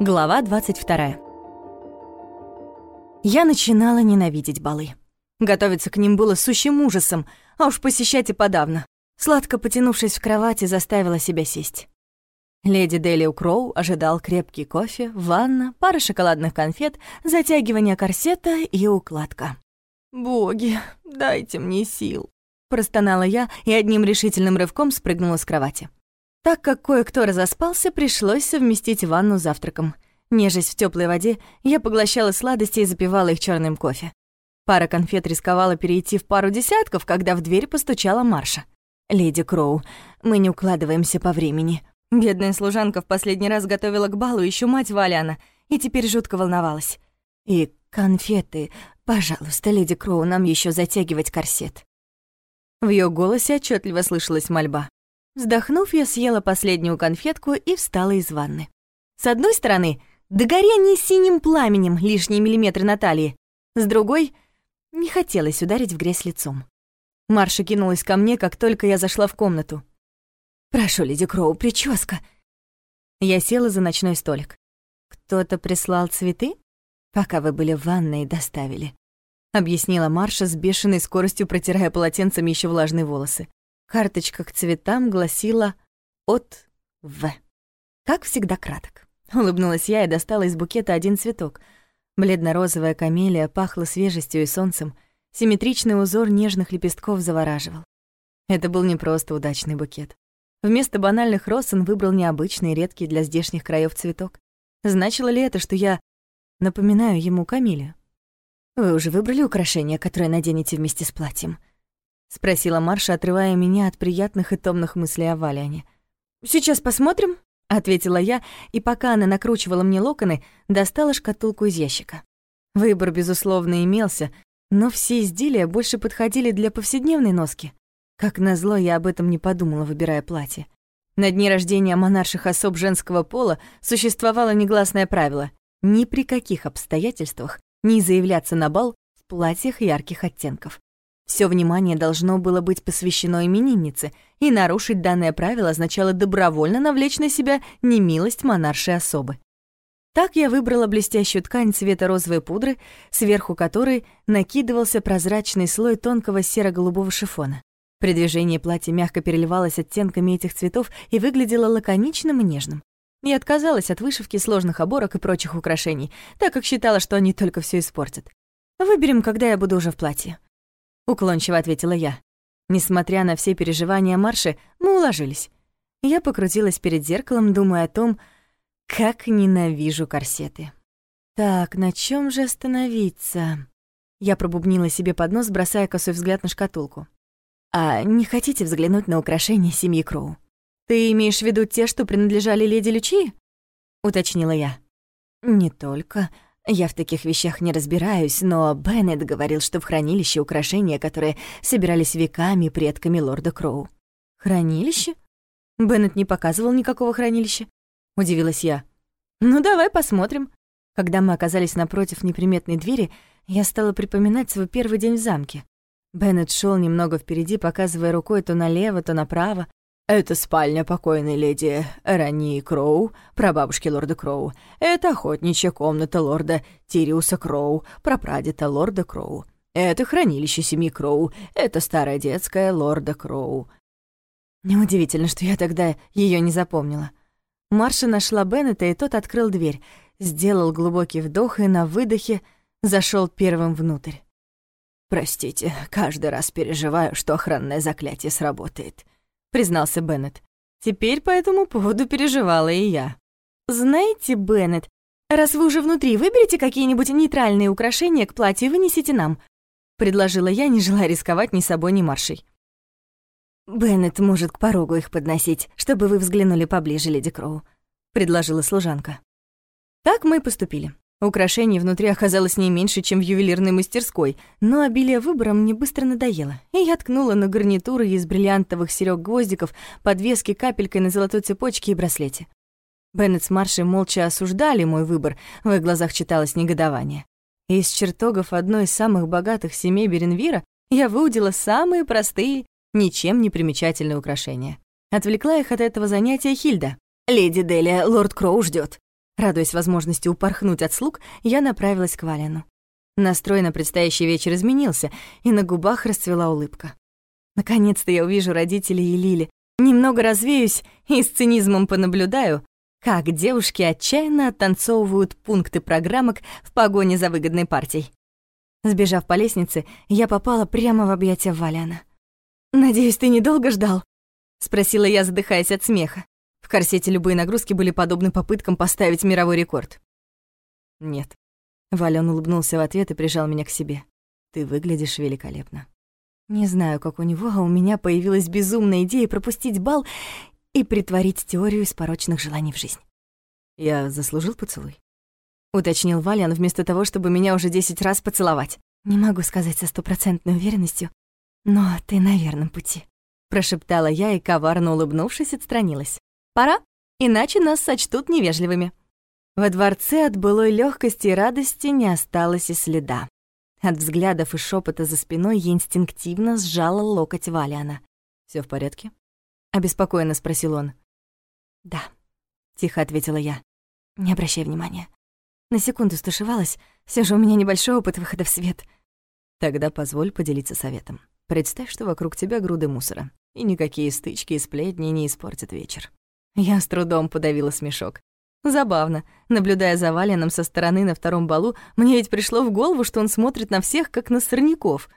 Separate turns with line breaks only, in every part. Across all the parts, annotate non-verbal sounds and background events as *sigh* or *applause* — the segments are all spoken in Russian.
Глава 22. Я начинала ненавидеть балы. Готовиться к ним было сущим ужасом, а уж посещать и подавно. Сладко потянувшись в кровати, заставила себя сесть. Леди Делиу Кроу ожидал крепкий кофе, ванна, пара шоколадных конфет, затягивание корсета и укладка. «Боги, дайте мне сил», — простонала я и одним решительным рывком спрыгнула с кровати. Так как кое-кто разоспался, пришлось совместить ванну с завтраком. Нежесть в теплой воде, я поглощала сладости и запивала их черным кофе. Пара конфет рисковала перейти в пару десятков, когда в дверь постучала Марша. «Леди Кроу, мы не укладываемся по времени». Бедная служанка в последний раз готовила к балу еще мать Валяна, и теперь жутко волновалась. «И конфеты, пожалуйста, леди Кроу, нам еще затягивать корсет». В ее голосе отчетливо слышалась мольба. Вздохнув, я съела последнюю конфетку и встала из ванны. С одной стороны, до горения синим пламенем лишние миллиметры на талии. С другой, не хотелось ударить в грязь лицом. Марша кинулась ко мне, как только я зашла в комнату. «Прошу, леди Кроу, прическа». Я села за ночной столик. «Кто-то прислал цветы?» «Пока вы были в ванной, доставили», — объяснила Марша с бешеной скоростью, протирая полотенцем еще влажные волосы. Карточка к цветам гласила «От В». Как всегда краток. *laughs* Улыбнулась я и достала из букета один цветок. Бледно-розовая камелия пахла свежестью и солнцем. Симметричный узор нежных лепестков завораживал. Это был не просто удачный букет. Вместо банальных роз он выбрал необычный, редкий для здешних краев цветок. Значило ли это, что я напоминаю ему камелию? «Вы уже выбрали украшение, которое наденете вместе с платьем?» — спросила Марша, отрывая меня от приятных и томных мыслей о Валяне. «Сейчас посмотрим», — ответила я, и пока она накручивала мне локоны, достала шкатулку из ящика. Выбор, безусловно, имелся, но все изделия больше подходили для повседневной носки. Как назло, я об этом не подумала, выбирая платье. На дни рождения монарших особ женского пола существовало негласное правило — ни при каких обстоятельствах не заявляться на бал в платьях ярких оттенков. Все внимание должно было быть посвящено имениннице, и нарушить данное правило означало добровольно навлечь на себя немилость монаршей особы. Так я выбрала блестящую ткань цвета розовой пудры, сверху которой накидывался прозрачный слой тонкого серо-голубого шифона. При движении платье мягко переливалось оттенками этих цветов и выглядело лаконичным и нежным. Я отказалась от вышивки сложных оборок и прочих украшений, так как считала, что они только все испортят. Выберем, когда я буду уже в платье уклончиво ответила я. Несмотря на все переживания Марши, мы уложились. Я покрутилась перед зеркалом, думая о том, как ненавижу корсеты. Так, на чем же остановиться? Я пробубнила себе под нос, бросая косой взгляд на шкатулку. «А не хотите взглянуть на украшения семьи Кроу?» «Ты имеешь в виду те, что принадлежали леди Лючи?» — уточнила я. «Не только. Я в таких вещах не разбираюсь, но Беннет говорил, что в хранилище украшения, которые собирались веками предками лорда Кроу. Хранилище? Беннет не показывал никакого хранилища. Удивилась я. Ну, давай посмотрим. Когда мы оказались напротив неприметной двери, я стала припоминать свой первый день в замке. Беннет шел немного впереди, показывая рукой то налево, то направо. Это спальня покойной леди Рании Кроу, прабабушки лорда Кроу. Это охотничья комната лорда Тириуса Кроу, прапрадеда лорда Кроу. Это хранилище семьи Кроу. Это старая детская лорда Кроу. Неудивительно, что я тогда ее не запомнила. Марша нашла Беннета, и тот открыл дверь, сделал глубокий вдох и на выдохе зашел первым внутрь. «Простите, каждый раз переживаю, что охранное заклятие сработает», признался Беннет. Теперь по этому поводу переживала и я. Знаете, Беннет, раз вы уже внутри, выберите какие-нибудь нейтральные украшения к платью и вынесите нам, предложила я, не желая рисковать ни собой, ни Маршей. Беннет может к порогу их подносить, чтобы вы взглянули поближе, леди Кроу, предложила служанка. Так мы и поступили. Украшений внутри оказалось не меньше, чем в ювелирной мастерской, но обилие выбора мне быстро надоело, и я ткнула на гарнитуры из бриллиантовых серёг гвоздиков, подвески капелькой на золотой цепочке и браслете. Беннет с Маршей молча осуждали мой выбор, в их глазах читалось негодование. Из чертогов одной из самых богатых семей Беренвира я выудила самые простые, ничем не примечательные украшения. Отвлекла их от этого занятия Хильда. «Леди Делия, лорд Кроу ждет. Радуясь возможности упорхнуть от слуг, я направилась к Валяну. Настрой на предстоящий вечер изменился, и на губах расцвела улыбка. Наконец-то я увижу родителей и Лили, немного развеюсь и с цинизмом понаблюдаю, как девушки отчаянно оттанцовывают пункты программок в погоне за выгодной партией. Сбежав по лестнице, я попала прямо в объятия Валяна. «Надеюсь, ты недолго ждал?» — спросила я, задыхаясь от смеха. Корсете любые нагрузки были подобны попыткам поставить мировой рекорд. «Нет». Валян улыбнулся в ответ и прижал меня к себе. «Ты выглядишь великолепно». Не знаю, как у него, а у меня появилась безумная идея пропустить бал и притворить теорию из порочных желаний в жизнь. «Я заслужил поцелуй?» — уточнил Валян вместо того, чтобы меня уже десять раз поцеловать. «Не могу сказать со стопроцентной уверенностью, но ты на верном пути», — прошептала я и, коварно улыбнувшись, отстранилась. «Пора, иначе нас сочтут невежливыми». Во дворце от былой легкости и радости не осталось и следа. От взглядов и шепота за спиной я инстинктивно сжала локоть Валиана. Все в порядке?» — обеспокоенно спросил он. «Да», — тихо ответила я. «Не обращай внимания. На секунду стушевалась, все же у меня небольшой опыт выхода в свет». «Тогда позволь поделиться советом. Представь, что вокруг тебя груды мусора, и никакие стычки и сплетни не испортят вечер». Я с трудом подавила смешок. Забавно. Наблюдая за Валеном со стороны на втором балу, мне ведь пришло в голову, что он смотрит на всех, как на сорняков.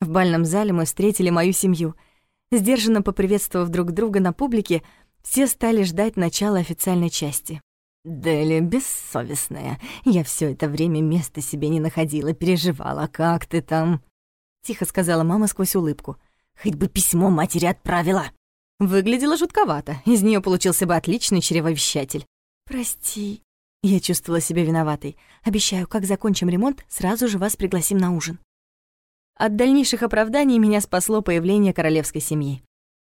В бальном зале мы встретили мою семью — Сдержанно поприветствовав друг друга на публике, все стали ждать начала официальной части. «Дели, бессовестная, я все это время места себе не находила, переживала, как ты там?» Тихо сказала мама сквозь улыбку. «Хоть бы письмо матери отправила!» Выглядела жутковато, из нее получился бы отличный чревовещатель. «Прости», я чувствовала себя виноватой. Обещаю, как закончим ремонт, сразу же вас пригласим на ужин. От дальнейших оправданий меня спасло появление королевской семьи.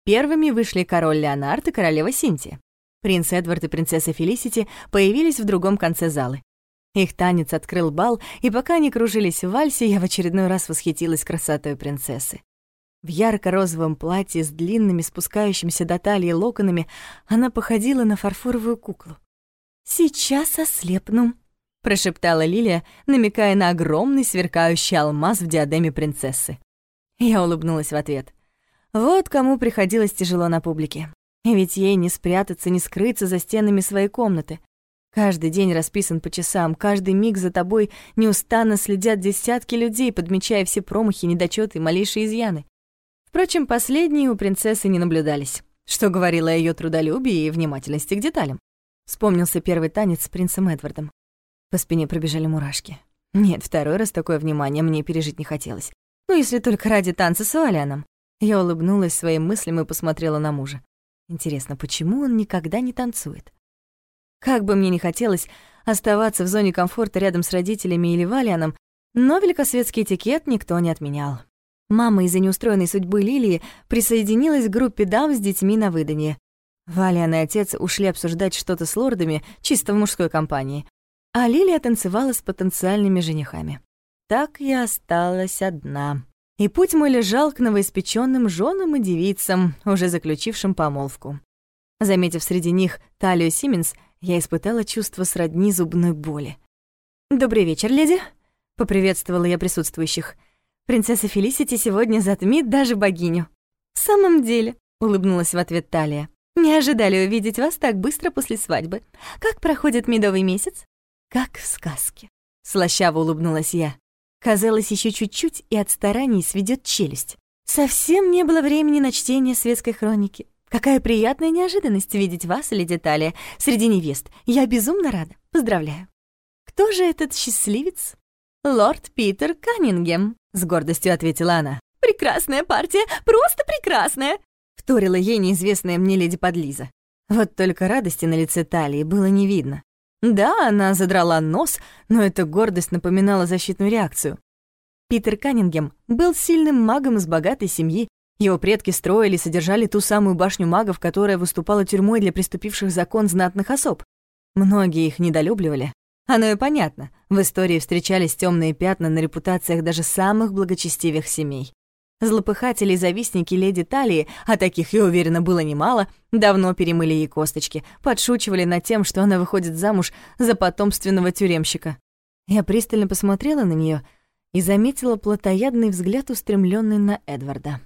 Первыми вышли король Леонард и королева Синтия. Принц Эдвард и принцесса Фелисити появились в другом конце залы. Их танец открыл бал, и пока они кружились в вальсе, я в очередной раз восхитилась красотой принцессы. В ярко-розовом платье с длинными спускающимися до талии локонами она походила на фарфоровую куклу. «Сейчас ослепну», прошептала Лилия, намекая на огромный сверкающий алмаз в диадеме принцессы. Я улыбнулась в ответ. Вот кому приходилось тяжело на публике. Ведь ей не спрятаться, не скрыться за стенами своей комнаты. Каждый день расписан по часам, каждый миг за тобой неустанно следят десятки людей, подмечая все промахи, недочеты и малейшие изъяны. Впрочем, последние у принцессы не наблюдались, что говорило о её трудолюбии и внимательности к деталям. Вспомнился первый танец с принцем Эдвардом. По спине пробежали мурашки. Нет, второй раз такое внимание мне пережить не хотелось. Ну, если только ради танца с Оляном. Я улыбнулась своим мыслям и посмотрела на мужа. Интересно, почему он никогда не танцует? Как бы мне ни хотелось оставаться в зоне комфорта рядом с родителями или Валианом, но великосветский этикет никто не отменял. Мама из-за неустроенной судьбы Лилии присоединилась к группе дам с детьми на выданье. Валиан и отец ушли обсуждать что-то с лордами чисто в мужской компании, а Лилия танцевала с потенциальными женихами. Так я осталась одна. И путь мой лежал к новоиспечённым женам и девицам, уже заключившим помолвку. Заметив среди них талию Сименс, я испытала чувство сродни зубной боли. «Добрый вечер, леди!» — поприветствовала я присутствующих. «Принцесса Фелисити сегодня затмит даже богиню». «В самом деле», — улыбнулась в ответ Талия. «Не ожидали увидеть вас так быстро после свадьбы. Как проходит медовый месяц?» как в сказке. Слащаво улыбнулась я. Казалось, еще чуть-чуть, и от стараний сведет челюсть. Совсем не было времени на чтение светской хроники. Какая приятная неожиданность видеть вас, леди Талия, среди невест. Я безумно рада. Поздравляю. Кто же этот счастливец? Лорд Питер Каннингем, с гордостью ответила она. Прекрасная партия, просто прекрасная, вторила ей неизвестная мне леди Подлиза. Вот только радости на лице Талии было не видно. Да, она задрала нос, но эта гордость напоминала защитную реакцию. Питер Каннингем был сильным магом из богатой семьи. Его предки строили и содержали ту самую башню магов, которая выступала тюрьмой для приступивших закон знатных особ. Многие их недолюбливали. Оно и понятно. В истории встречались темные пятна на репутациях даже самых благочестивых семей. Злопыхатели и завистники леди Талии, а таких, я уверена, было немало, давно перемыли ей косточки, подшучивали над тем, что она выходит замуж за потомственного тюремщика. Я пристально посмотрела на нее и заметила плотоядный взгляд, устремленный на Эдварда.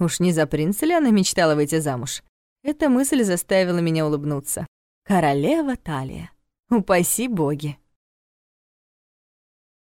Уж не за принца ли она мечтала выйти замуж? Эта мысль заставила меня улыбнуться. Королева Талия. Упаси боги.